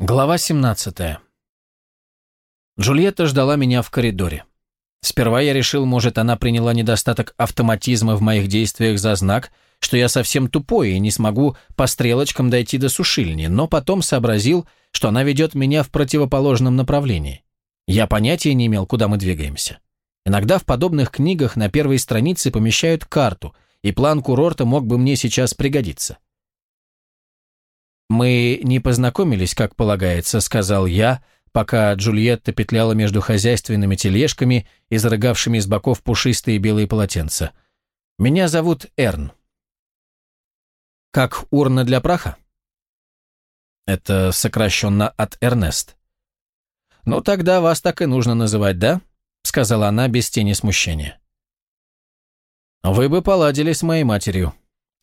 Глава 17. Джульетта ждала меня в коридоре. Сперва я решил, может, она приняла недостаток автоматизма в моих действиях за знак, что я совсем тупой и не смогу по стрелочкам дойти до сушильни, но потом сообразил, что она ведет меня в противоположном направлении. Я понятия не имел, куда мы двигаемся. Иногда в подобных книгах на первой странице помещают карту, и план курорта мог бы мне сейчас пригодиться. «Мы не познакомились, как полагается», — сказал я, пока Джульетта петляла между хозяйственными тележками, изрыгавшими из боков пушистые белые полотенца. «Меня зовут Эрн». «Как урна для праха?» «Это сокращенно от Эрнест». «Ну, тогда вас так и нужно называть, да?» — сказала она без тени смущения. «Вы бы поладили с моей матерью»,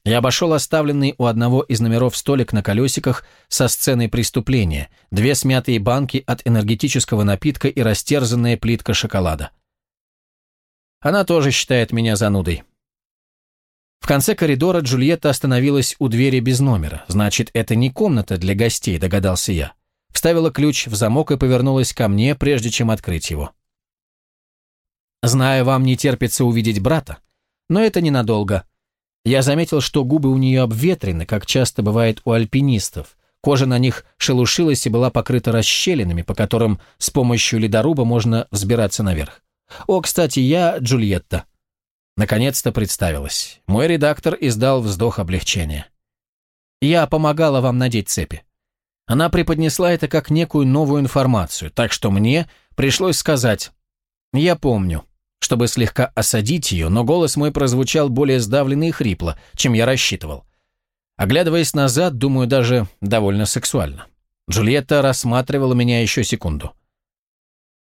я обошел оставленный у одного из номеров столик на колесиках со сценой преступления, две смятые банки от энергетического напитка и растерзанная плитка шоколада. Она тоже считает меня занудой. В конце коридора Джульетта остановилась у двери без номера. Значит, это не комната для гостей, догадался я. Вставила ключ в замок и повернулась ко мне, прежде чем открыть его. Знаю, вам не терпится увидеть брата, но это ненадолго. Я заметил, что губы у нее обветрены, как часто бывает у альпинистов. Кожа на них шелушилась и была покрыта расщелинами, по которым с помощью ледоруба можно взбираться наверх. «О, кстати, я Джульетта». Наконец-то представилась. Мой редактор издал вздох облегчения. «Я помогала вам надеть цепи». Она преподнесла это как некую новую информацию, так что мне пришлось сказать «Я помню» чтобы слегка осадить ее, но голос мой прозвучал более сдавленно и хрипло, чем я рассчитывал. Оглядываясь назад, думаю, даже довольно сексуально. Джульетта рассматривала меня еще секунду.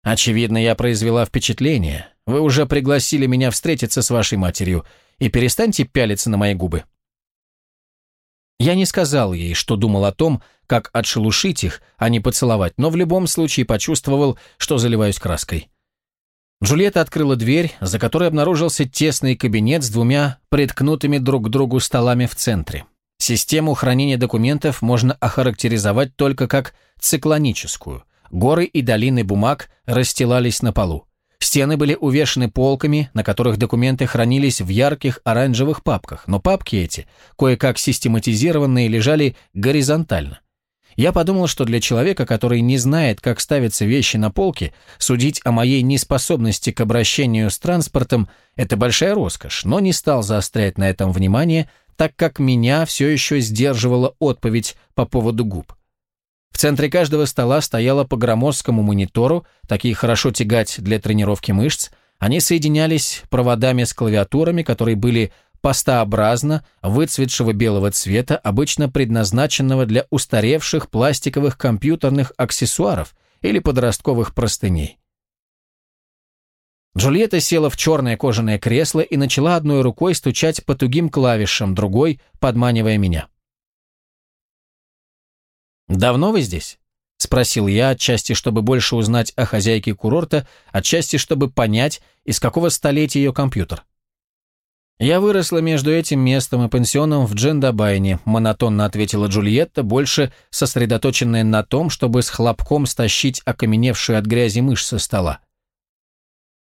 «Очевидно, я произвела впечатление. Вы уже пригласили меня встретиться с вашей матерью, и перестаньте пялиться на мои губы». Я не сказал ей, что думал о том, как отшелушить их, а не поцеловать, но в любом случае почувствовал, что заливаюсь краской. Джульетта открыла дверь, за которой обнаружился тесный кабинет с двумя приткнутыми друг к другу столами в центре. Систему хранения документов можно охарактеризовать только как циклоническую. Горы и долины бумаг расстилались на полу. Стены были увешаны полками, на которых документы хранились в ярких оранжевых папках, но папки эти, кое-как систематизированные, лежали горизонтально. Я подумал, что для человека, который не знает, как ставятся вещи на полке, судить о моей неспособности к обращению с транспортом – это большая роскошь, но не стал заострять на этом внимание, так как меня все еще сдерживала отповедь по поводу губ. В центре каждого стола стояло по громоздкому монитору, такие хорошо тягать для тренировки мышц, они соединялись проводами с клавиатурами, которые были пастообразно, выцветшего белого цвета, обычно предназначенного для устаревших пластиковых компьютерных аксессуаров или подростковых простыней. Джульетта села в черное кожаное кресло и начала одной рукой стучать по тугим клавишам, другой подманивая меня. «Давно вы здесь?» — спросил я, отчасти чтобы больше узнать о хозяйке курорта, отчасти чтобы понять, из какого столетия ее компьютер. «Я выросла между этим местом и пансионом в Джендабайне», монотонно ответила Джульетта, больше сосредоточенная на том, чтобы с хлопком стащить окаменевшую от грязи мышь со стола.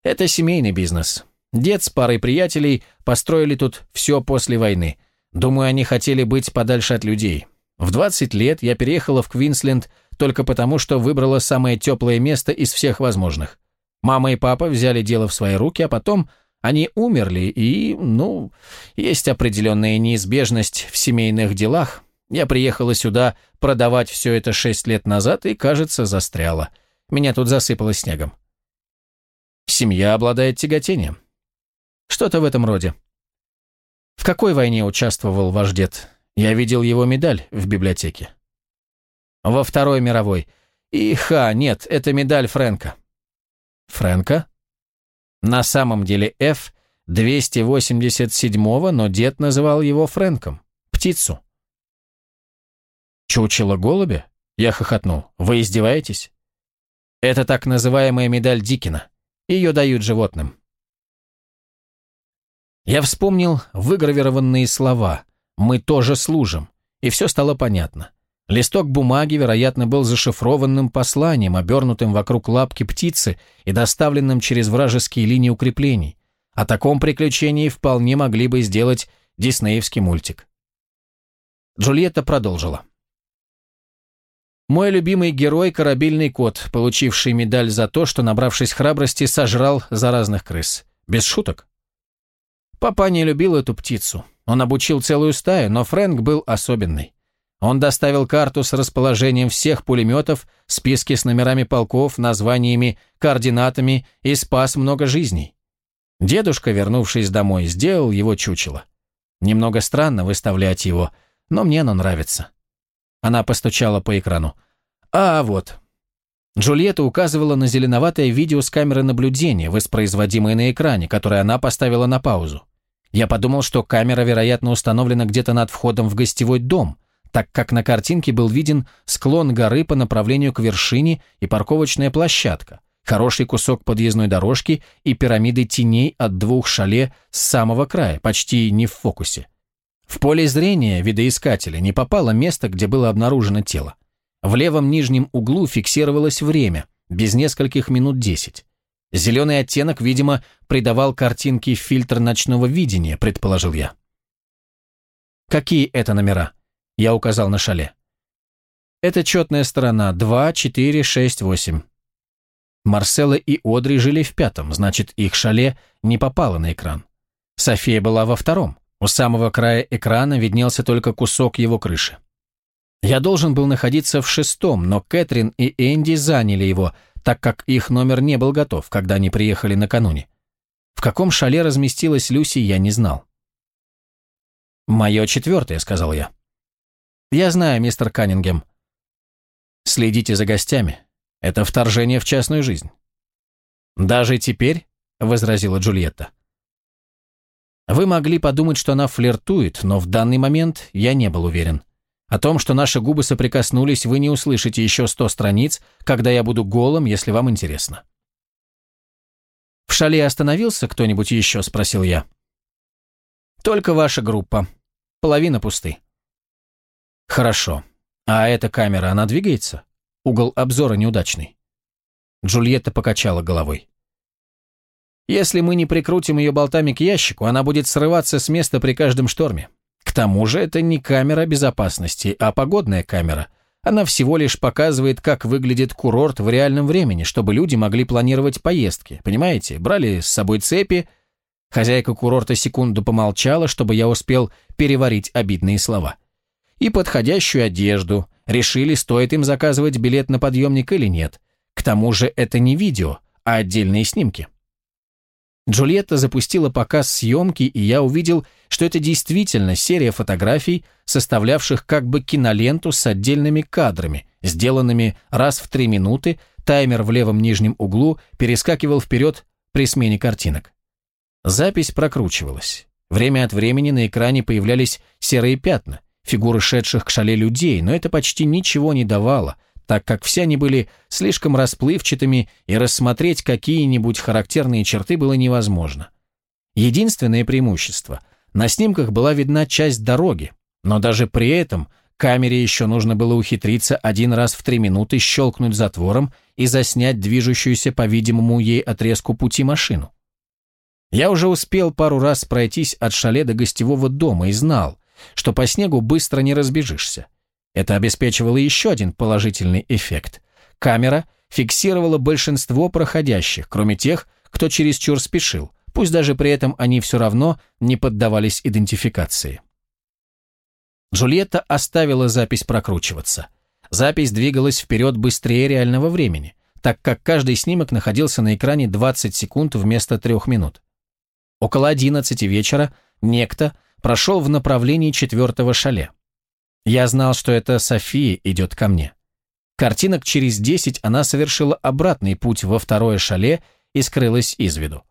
«Это семейный бизнес. Дед с парой приятелей построили тут все после войны. Думаю, они хотели быть подальше от людей. В 20 лет я переехала в Квинсленд только потому, что выбрала самое теплое место из всех возможных. Мама и папа взяли дело в свои руки, а потом они умерли, и, ну, есть определенная неизбежность в семейных делах. Я приехала сюда продавать все это шесть лет назад и, кажется, застряла. Меня тут засыпало снегом. Семья обладает тяготением. Что-то в этом роде. В какой войне участвовал ваш дед? Я видел его медаль в библиотеке. Во Второй мировой. И, ха, нет, это медаль Фрэнка. Фрэнка? На самом деле F 287-го, но дед называл его Фрэнком. Птицу. Чучело голубя? Я хохотнул. Вы издеваетесь? Это так называемая медаль Дикина. Ее дают животным. Я вспомнил выгравированные слова «Мы тоже служим», и все стало понятно. Листок бумаги, вероятно, был зашифрованным посланием, обернутым вокруг лапки птицы и доставленным через вражеские линии укреплений. О таком приключении вполне могли бы сделать диснеевский мультик. Джульетта продолжила. Мой любимый герой – корабельный кот, получивший медаль за то, что, набравшись храбрости, сожрал заразных крыс. Без шуток. Папа не любил эту птицу. Он обучил целую стаю, но Фрэнк был особенный. Он доставил карту с расположением всех пулеметов, списки с номерами полков, названиями, координатами и спас много жизней. Дедушка, вернувшись домой, сделал его чучело. Немного странно выставлять его, но мне оно нравится. Она постучала по экрану. «А, вот». Джульетта указывала на зеленоватое видео с камеры наблюдения, воспроизводимое на экране, которое она поставила на паузу. Я подумал, что камера, вероятно, установлена где-то над входом в гостевой дом, так как на картинке был виден склон горы по направлению к вершине и парковочная площадка, хороший кусок подъездной дорожки и пирамиды теней от двух шале с самого края, почти не в фокусе. В поле зрения видоискателя не попало место, где было обнаружено тело. В левом нижнем углу фиксировалось время, без нескольких минут десять. Зеленый оттенок, видимо, придавал картинке фильтр ночного видения, предположил я. «Какие это номера?» Я указал на шале. «Это четная сторона 2, 4, 6, 8». Марселла и Одри жили в пятом, значит, их шале не попало на экран. София была во втором. У самого края экрана виднелся только кусок его крыши. Я должен был находиться в шестом, но Кэтрин и Энди заняли его, так как их номер не был готов, когда они приехали накануне. В каком шале разместилась Люси, я не знал. «Мое четвертое», — сказал я. «Я знаю, мистер Каннингем». «Следите за гостями. Это вторжение в частную жизнь». «Даже теперь?» — возразила Джульетта. Вы могли подумать, что она флиртует, но в данный момент я не был уверен. О том, что наши губы соприкоснулись, вы не услышите еще сто страниц, когда я буду голым, если вам интересно. «В шале остановился кто-нибудь еще?» – спросил я. «Только ваша группа. Половина пусты». «Хорошо. А эта камера, она двигается? Угол обзора неудачный». Джульетта покачала головой. Если мы не прикрутим ее болтами к ящику, она будет срываться с места при каждом шторме. К тому же это не камера безопасности, а погодная камера. Она всего лишь показывает, как выглядит курорт в реальном времени, чтобы люди могли планировать поездки. Понимаете? Брали с собой цепи. Хозяйка курорта секунду помолчала, чтобы я успел переварить обидные слова. И подходящую одежду. Решили, стоит им заказывать билет на подъемник или нет. К тому же это не видео, а отдельные снимки. Джульетта запустила показ съемки, и я увидел, что это действительно серия фотографий, составлявших как бы киноленту с отдельными кадрами, сделанными раз в три минуты, таймер в левом нижнем углу перескакивал вперед при смене картинок. Запись прокручивалась. Время от времени на экране появлялись серые пятна, фигуры шедших к шале людей, но это почти ничего не давало – так как все они были слишком расплывчатыми, и рассмотреть какие-нибудь характерные черты было невозможно. Единственное преимущество – на снимках была видна часть дороги, но даже при этом камере еще нужно было ухитриться один раз в три минуты щелкнуть затвором и заснять движущуюся, по-видимому, ей отрезку пути машину. Я уже успел пару раз пройтись от шале до гостевого дома и знал, что по снегу быстро не разбежишься. Это обеспечивало еще один положительный эффект. Камера фиксировала большинство проходящих, кроме тех, кто чересчур спешил, пусть даже при этом они все равно не поддавались идентификации. Джульетта оставила запись прокручиваться. Запись двигалась вперед быстрее реального времени, так как каждый снимок находился на экране 20 секунд вместо 3 минут. Около 11 вечера некто прошел в направлении четвертого шале. Я знал, что это София идет ко мне. Картинок через десять она совершила обратный путь во второе шале и скрылась из виду.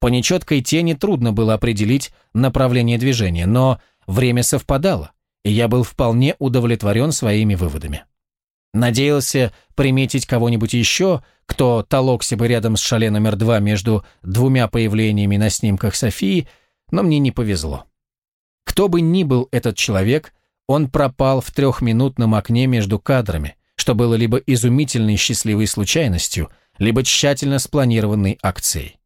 По нечеткой тени трудно было определить направление движения, но время совпадало, и я был вполне удовлетворен своими выводами. Надеялся приметить кого-нибудь еще, кто толокся бы рядом с шале номер два между двумя появлениями на снимках Софии, но мне не повезло. Кто бы ни был этот человек, он пропал в трехминутном окне между кадрами, что было либо изумительной счастливой случайностью, либо тщательно спланированной акцией.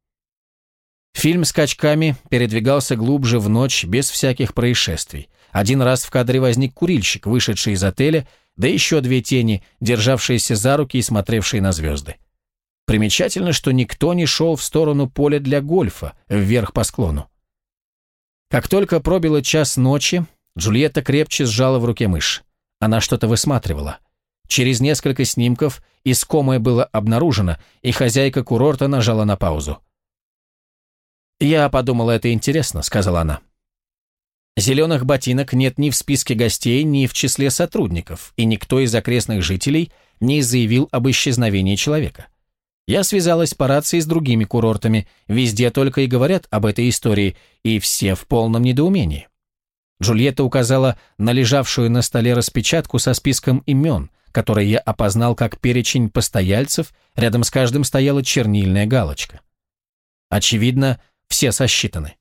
Фильм скачками передвигался глубже в ночь без всяких происшествий. Один раз в кадре возник курильщик, вышедший из отеля, да еще две тени, державшиеся за руки и смотревшие на звезды. Примечательно, что никто не шел в сторону поля для гольфа, вверх по склону. Как только пробило час ночи, Джульетта крепче сжала в руке мышь. Она что-то высматривала. Через несколько снимков искомое было обнаружено, и хозяйка курорта нажала на паузу. «Я подумала, это интересно», — сказала она. «Зеленых ботинок нет ни в списке гостей, ни в числе сотрудников, и никто из окрестных жителей не заявил об исчезновении человека. Я связалась по рации с другими курортами, везде только и говорят об этой истории, и все в полном недоумении». Джульетта указала на лежавшую на столе распечатку со списком имен, который я опознал как перечень постояльцев, рядом с каждым стояла чернильная галочка. Очевидно, все сосчитаны.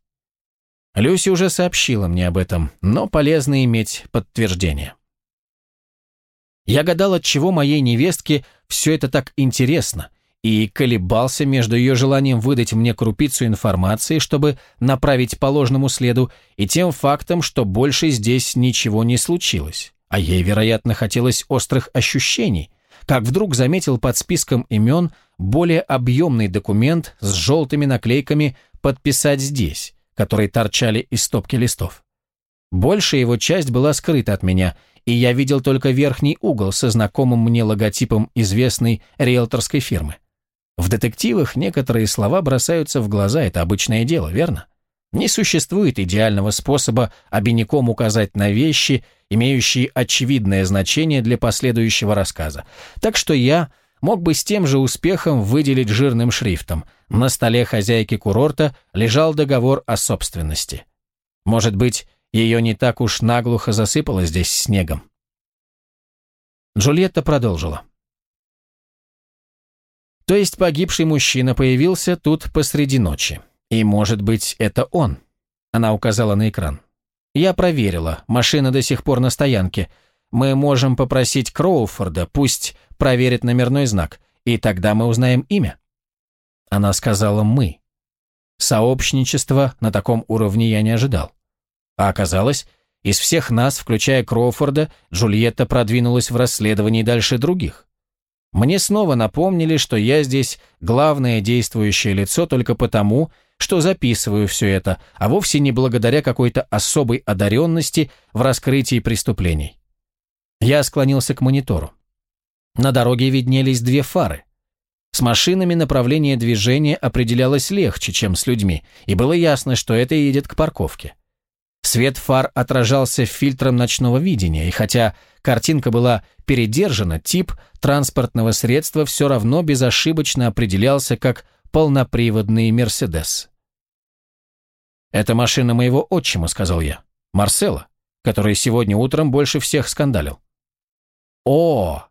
Люси уже сообщила мне об этом, но полезно иметь подтверждение. Я гадал, от чего моей невестке все это так интересно, и колебался между ее желанием выдать мне крупицу информации, чтобы направить по ложному следу, и тем фактом, что больше здесь ничего не случилось, а ей, вероятно, хотелось острых ощущений, как вдруг заметил под списком имен более объемный документ с желтыми наклейками подписать здесь, которые торчали из стопки листов. Большая его часть была скрыта от меня, и я видел только верхний угол со знакомым мне логотипом известной риэлторской фирмы. В детективах некоторые слова бросаются в глаза, это обычное дело, верно? Не существует идеального способа обиняком указать на вещи, имеющие очевидное значение для последующего рассказа. Так что я мог бы с тем же успехом выделить жирным шрифтом. На столе хозяйки курорта лежал договор о собственности. Может быть, ее не так уж наглухо засыпало здесь снегом. Джульетта продолжила. То есть погибший мужчина появился тут посреди ночи. И, может быть, это он. Она указала на экран. Я проверила, машина до сих пор на стоянке. Мы можем попросить Кроуфорда, пусть проверит номерной знак, и тогда мы узнаем имя. Она сказала «мы». Сообщничества на таком уровне я не ожидал. А оказалось, из всех нас, включая Кроуфорда, Джульетта продвинулась в расследовании дальше других. Мне снова напомнили, что я здесь главное действующее лицо только потому, что записываю все это, а вовсе не благодаря какой-то особой одаренности в раскрытии преступлений. Я склонился к монитору. На дороге виднелись две фары. С машинами направление движения определялось легче, чем с людьми, и было ясно, что это едет к парковке. Свет фар отражался фильтром ночного видения, и хотя картинка была передержана, тип транспортного средства все равно безошибочно определялся как полноприводный «Мерседес». «Это машина моего отчима», — сказал я, — «Марсела, который сегодня утром больше всех скандалил». «О,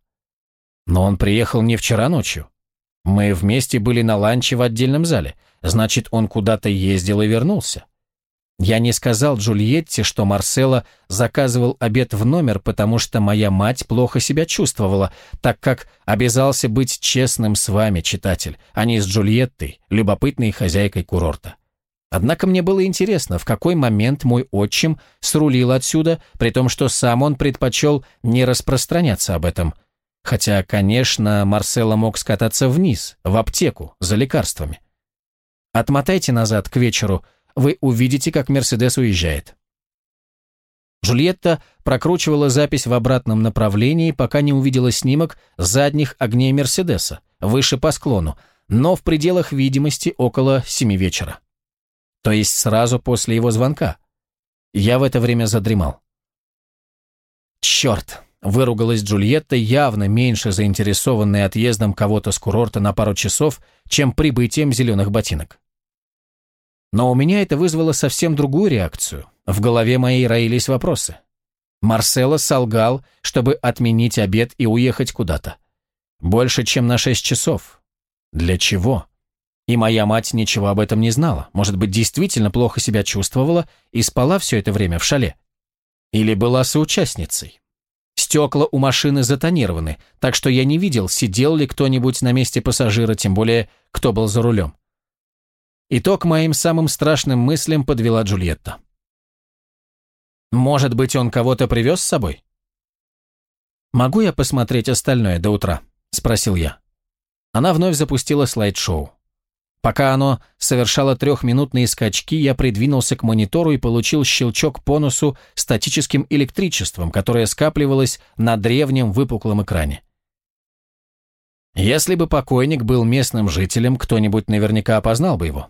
но он приехал не вчера ночью. Мы вместе были на ланче в отдельном зале. Значит, он куда-то ездил и вернулся. Я не сказал Джульетте, что Марсело заказывал обед в номер, потому что моя мать плохо себя чувствовала, так как обязался быть честным с вами, читатель, а не с Джульеттой, любопытной хозяйкой курорта. Однако мне было интересно, в какой момент мой отчим срулил отсюда, при том, что сам он предпочел не распространяться об этом. Хотя, конечно, Марсело мог скататься вниз, в аптеку, за лекарствами. Отмотайте назад к вечеру, вы увидите, как Мерседес уезжает. Джульетта прокручивала запись в обратном направлении, пока не увидела снимок задних огней Мерседеса, выше по склону, но в пределах видимости около семи вечера. То есть сразу после его звонка. Я в это время задремал. Черт! Выругалась Джульетта, явно меньше заинтересованная отъездом кого-то с курорта на пару часов, чем прибытием зеленых ботинок. Но у меня это вызвало совсем другую реакцию. В голове моей роились вопросы. Марсело солгал, чтобы отменить обед и уехать куда-то. Больше, чем на шесть часов. Для чего? И моя мать ничего об этом не знала. Может быть, действительно плохо себя чувствовала и спала все это время в шале. Или была соучастницей. Стекла у машины затонированы, так что я не видел, сидел ли кто-нибудь на месте пассажира, тем более, кто был за рулем. Итог моим самым страшным мыслям подвела Джульетта. «Может быть, он кого-то привез с собой?» «Могу я посмотреть остальное до утра?» – спросил я. Она вновь запустила слайд-шоу. Пока оно совершало трехминутные скачки, я придвинулся к монитору и получил щелчок по носу статическим электричеством, которое скапливалось на древнем выпуклом экране. Если бы покойник был местным жителем, кто-нибудь наверняка опознал бы его.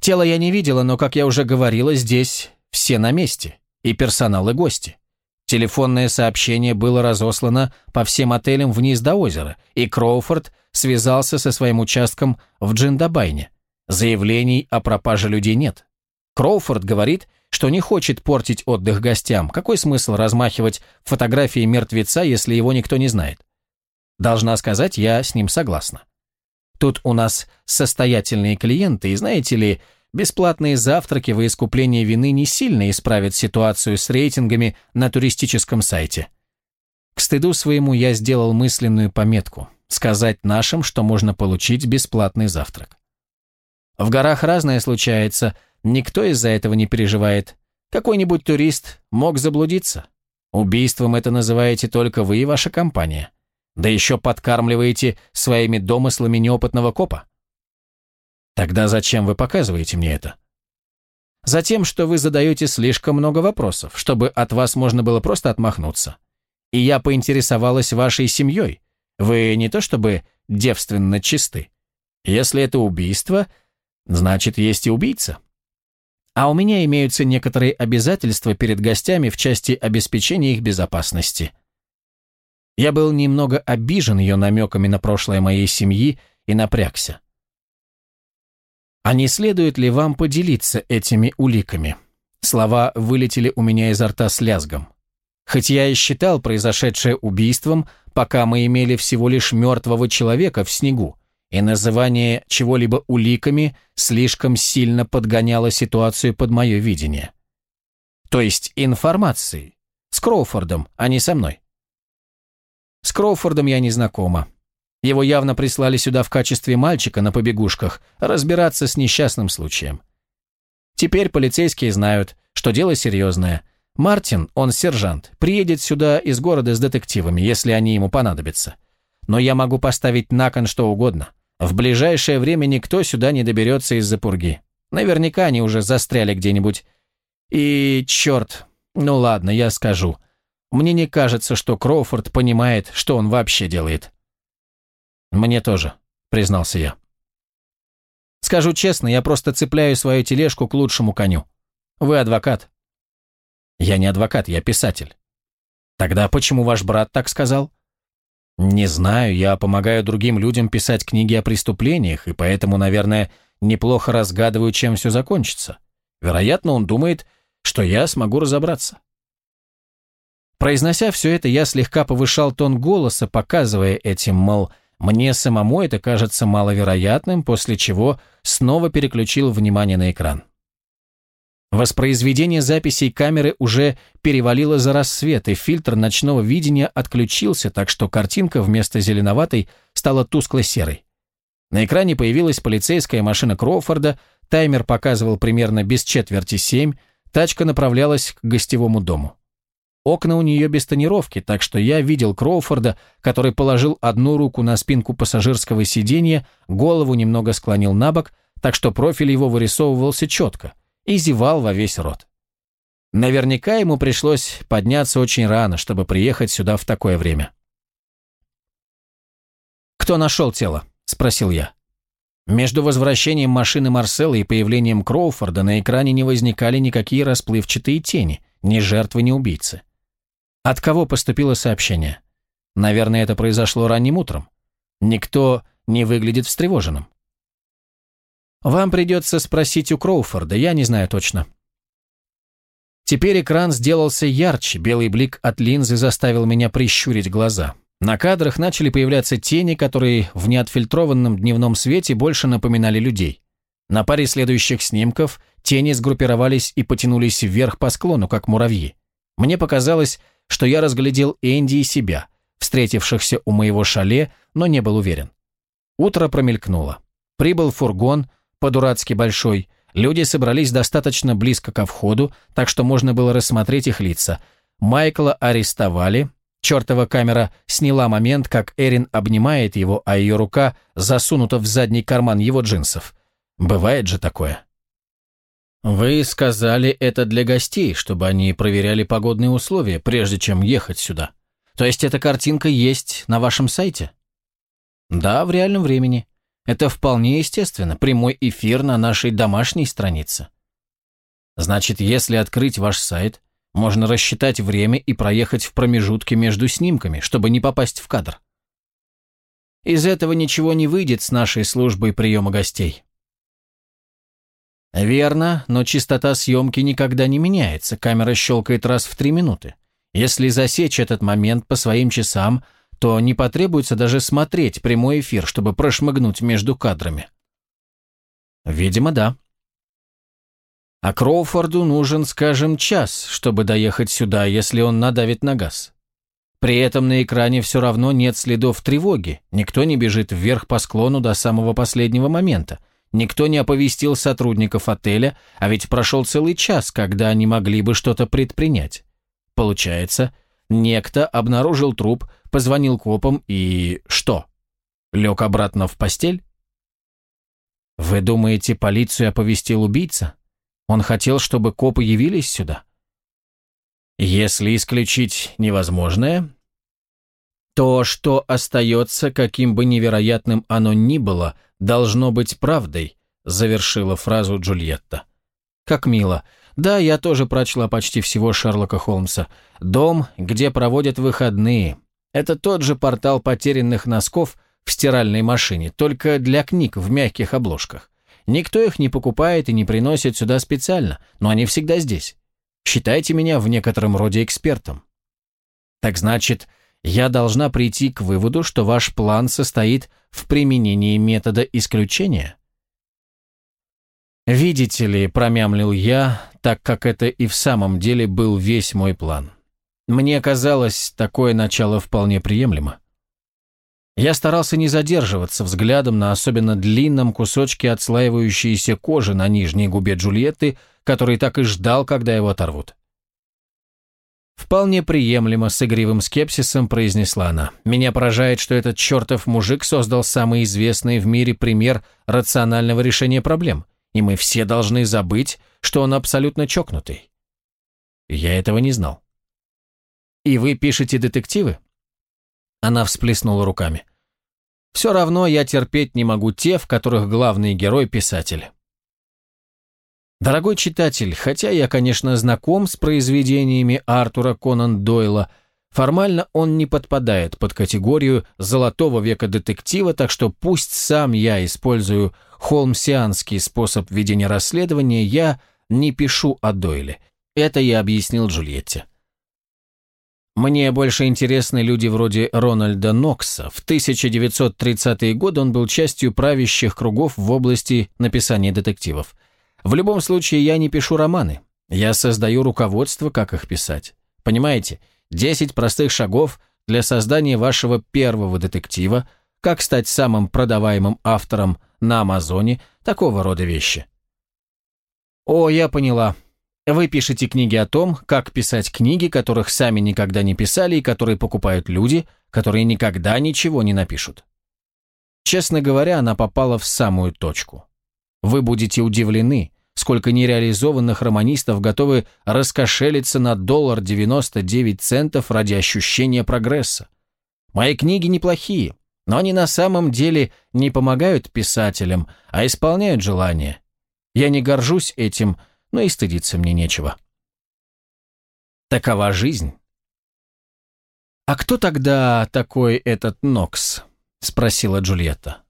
Тело я не видела, но, как я уже говорила, здесь все на месте, и персонал, и гости. Телефонное сообщение было разослано по всем отелям вниз до озера, и Кроуфорд связался со своим участком в Джиндабайне. Заявлений о пропаже людей нет. Кроуфорд говорит, что не хочет портить отдых гостям. Какой смысл размахивать фотографии мертвеца, если его никто не знает? Должна сказать, я с ним согласна. Тут у нас состоятельные клиенты, и знаете ли, Бесплатные завтраки во искупление вины не сильно исправят ситуацию с рейтингами на туристическом сайте. К стыду своему я сделал мысленную пометку – сказать нашим, что можно получить бесплатный завтрак. В горах разное случается, никто из-за этого не переживает. Какой-нибудь турист мог заблудиться. Убийством это называете только вы и ваша компания. Да еще подкармливаете своими домыслами неопытного копа. Тогда зачем вы показываете мне это? Затем, что вы задаете слишком много вопросов, чтобы от вас можно было просто отмахнуться. И я поинтересовалась вашей семьей. Вы не то чтобы девственно чисты. Если это убийство, значит, есть и убийца. А у меня имеются некоторые обязательства перед гостями в части обеспечения их безопасности. Я был немного обижен ее намеками на прошлое моей семьи и напрягся. А не следует ли вам поделиться этими уликами? Слова вылетели у меня изо рта с лязгом. Хоть я и считал произошедшее убийством, пока мы имели всего лишь мертвого человека в снегу, и называние чего-либо уликами слишком сильно подгоняло ситуацию под мое видение. То есть информацией. С Кроуфордом, а не со мной. С Кроуфордом я не знакома. Его явно прислали сюда в качестве мальчика на побегушках разбираться с несчастным случаем. Теперь полицейские знают, что дело серьезное. Мартин, он сержант, приедет сюда из города с детективами, если они ему понадобятся. Но я могу поставить на кон что угодно. В ближайшее время никто сюда не доберется из-за пурги. Наверняка они уже застряли где-нибудь. И, черт, ну ладно, я скажу. Мне не кажется, что Кроуфорд понимает, что он вообще делает. «Мне тоже», — признался я. «Скажу честно, я просто цепляю свою тележку к лучшему коню. Вы адвокат». «Я не адвокат, я писатель». «Тогда почему ваш брат так сказал?» «Не знаю, я помогаю другим людям писать книги о преступлениях, и поэтому, наверное, неплохо разгадываю, чем все закончится. Вероятно, он думает, что я смогу разобраться». Произнося все это, я слегка повышал тон голоса, показывая этим, мол, мне самому это кажется маловероятным, после чего снова переключил внимание на экран. Воспроизведение записей камеры уже перевалило за рассвет, и фильтр ночного видения отключился, так что картинка вместо зеленоватой стала тускло-серой. На экране появилась полицейская машина Кроуфорда, таймер показывал примерно без четверти семь, тачка направлялась к гостевому дому. Окна у нее без тонировки, так что я видел Кроуфорда, который положил одну руку на спинку пассажирского сиденья, голову немного склонил на бок, так что профиль его вырисовывался четко, и зевал во весь рот. Наверняка ему пришлось подняться очень рано, чтобы приехать сюда в такое время. «Кто нашел тело?» – спросил я. Между возвращением машины Марсела и появлением Кроуфорда на экране не возникали никакие расплывчатые тени, ни жертвы, ни убийцы. От кого поступило сообщение? Наверное, это произошло ранним утром. Никто не выглядит встревоженным. Вам придется спросить у Кроуфорда, я не знаю точно. Теперь экран сделался ярче, белый блик от линзы заставил меня прищурить глаза. На кадрах начали появляться тени, которые в неотфильтрованном дневном свете больше напоминали людей. На паре следующих снимков тени сгруппировались и потянулись вверх по склону, как муравьи. Мне показалось, что я разглядел Энди и себя, встретившихся у моего шале, но не был уверен. Утро промелькнуло. Прибыл фургон, по-дурацки большой. Люди собрались достаточно близко ко входу, так что можно было рассмотреть их лица. Майкла арестовали. Чертова камера сняла момент, как Эрин обнимает его, а ее рука засунута в задний карман его джинсов. Бывает же такое. «Вы сказали это для гостей, чтобы они проверяли погодные условия, прежде чем ехать сюда. То есть эта картинка есть на вашем сайте?» «Да, в реальном времени. Это вполне естественно, прямой эфир на нашей домашней странице». «Значит, если открыть ваш сайт, можно рассчитать время и проехать в промежутке между снимками, чтобы не попасть в кадр». «Из этого ничего не выйдет с нашей службой приема гостей». Верно, но частота съемки никогда не меняется, камера щелкает раз в три минуты. Если засечь этот момент по своим часам, то не потребуется даже смотреть прямой эфир, чтобы прошмыгнуть между кадрами. Видимо, да. А Кроуфорду нужен, скажем, час, чтобы доехать сюда, если он надавит на газ. При этом на экране все равно нет следов тревоги, никто не бежит вверх по склону до самого последнего момента, Никто не оповестил сотрудников отеля, а ведь прошел целый час, когда они могли бы что-то предпринять. Получается, некто обнаружил труп, позвонил копам и... что? Лег обратно в постель? Вы думаете, полицию оповестил убийца? Он хотел, чтобы копы явились сюда? Если исключить невозможное, то, что остается, каким бы невероятным оно ни было, должно быть правдой», — завершила фразу Джульетта. «Как мило. Да, я тоже прочла почти всего Шерлока Холмса. Дом, где проводят выходные. Это тот же портал потерянных носков в стиральной машине, только для книг в мягких обложках. Никто их не покупает и не приносит сюда специально, но они всегда здесь. Считайте меня в некотором роде экспертом». «Так значит, я должна прийти к выводу, что ваш план состоит в применении метода исключения? «Видите ли», — промямлил я, так как это и в самом деле был весь мой план. Мне казалось, такое начало вполне приемлемо. Я старался не задерживаться взглядом на особенно длинном кусочке отслаивающейся кожи на нижней губе Джульетты, который так и ждал, когда его оторвут. «Вполне приемлемо», — с игривым скепсисом произнесла она. «Меня поражает, что этот чертов мужик создал самый известный в мире пример рационального решения проблем, и мы все должны забыть, что он абсолютно чокнутый». Я этого не знал. «И вы пишете детективы?» Она всплеснула руками. «Все равно я терпеть не могу те, в которых главный герой – писатель. Дорогой читатель, хотя я, конечно, знаком с произведениями Артура Конан Дойла, формально он не подпадает под категорию золотого века детектива, так что пусть сам я использую холмсианский способ ведения расследования, я не пишу о Дойле. Это я объяснил Джульетте. Мне больше интересны люди вроде Рональда Нокса. В 1930-е годы он был частью правящих кругов в области написания детективов. В любом случае, я не пишу романы. Я создаю руководство, как их писать. Понимаете, 10 простых шагов для создания вашего первого детектива, как стать самым продаваемым автором на Амазоне, такого рода вещи. О, я поняла. Вы пишете книги о том, как писать книги, которых сами никогда не писали и которые покупают люди, которые никогда ничего не напишут. Честно говоря, она попала в самую точку. Вы будете удивлены, сколько нереализованных романистов готовы раскошелиться на доллар 99 центов ради ощущения прогресса. Мои книги неплохие, но они на самом деле не помогают писателям, а исполняют желания. Я не горжусь этим, но и стыдиться мне нечего. Такова жизнь. «А кто тогда такой этот Нокс?» — спросила Джульетта.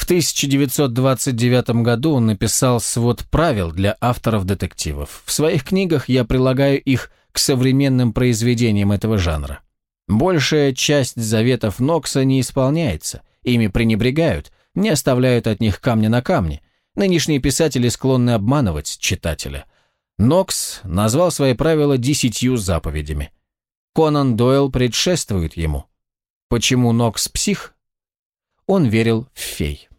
В 1929 году он написал свод правил для авторов детективов. В своих книгах я прилагаю их к современным произведениям этого жанра. Большая часть заветов Нокса не исполняется, ими пренебрегают, не оставляют от них камня на камне, Нынешние писатели склонны обманывать читателя. Нокс назвал свои правила десятью заповедями. Конан Дойл предшествует ему. Почему Нокс псих? Он верил в фей.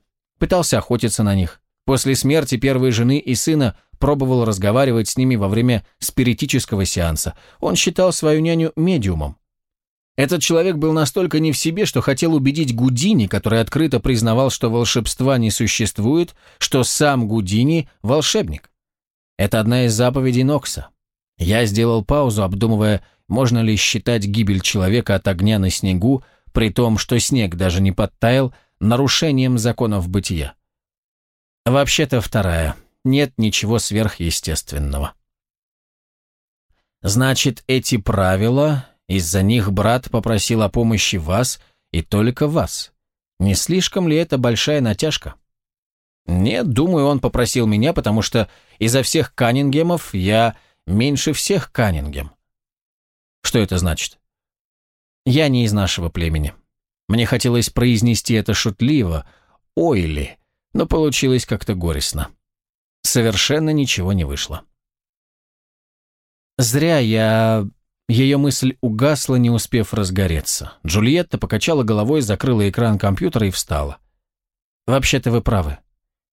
Пытался охотиться на них. После смерти первой жены и сына пробовал разговаривать с ними во время спиритического сеанса. Он считал свою няню медиумом. Этот человек был настолько не в себе, что хотел убедить Гудини, который открыто признавал, что волшебства не существует, что сам Гудини – волшебник. Это одна из заповедей Нокса. Я сделал паузу, обдумывая, можно ли считать гибель человека от огня на снегу, при том, что снег даже не подтаял, нарушением законов бытия. Вообще-то вторая. Нет ничего сверхъестественного. Значит, эти правила из-за них брат попросил о помощи вас и только вас. Не слишком ли это большая натяжка? Нет, думаю, он попросил меня, потому что изо всех Каннингемов я меньше всех Каннингем. Что это значит? Я не из нашего племени. Мне хотелось произнести это шутливо, ойли, но получилось как-то горестно. Совершенно ничего не вышло. Зря я ее мысль угасла, не успев разгореться. Джульетта покачала головой, закрыла экран компьютера и встала. «Вообще-то вы правы.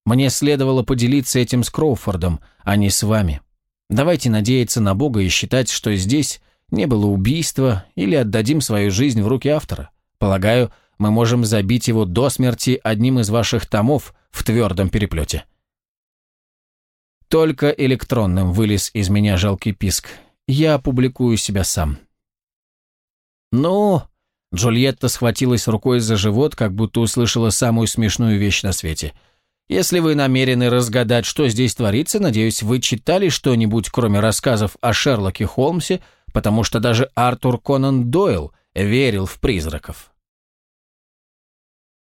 Мне следовало поделиться этим с Кроуфордом, а не с вами. Давайте надеяться на Бога и считать, что здесь не было убийства, или отдадим свою жизнь в руки автора. Полагаю, мы можем забить его до смерти одним из ваших томов в твердом переплете». Только электронным вылез из меня жалкий писк я опубликую себя сам». «Ну...» Джульетта схватилась рукой за живот, как будто услышала самую смешную вещь на свете. «Если вы намерены разгадать, что здесь творится, надеюсь, вы читали что-нибудь, кроме рассказов о Шерлоке Холмсе, потому что даже Артур Конан Дойл верил в призраков».